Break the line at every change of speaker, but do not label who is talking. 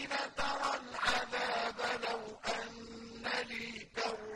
حين ترى العذاب لو أن لي كرة.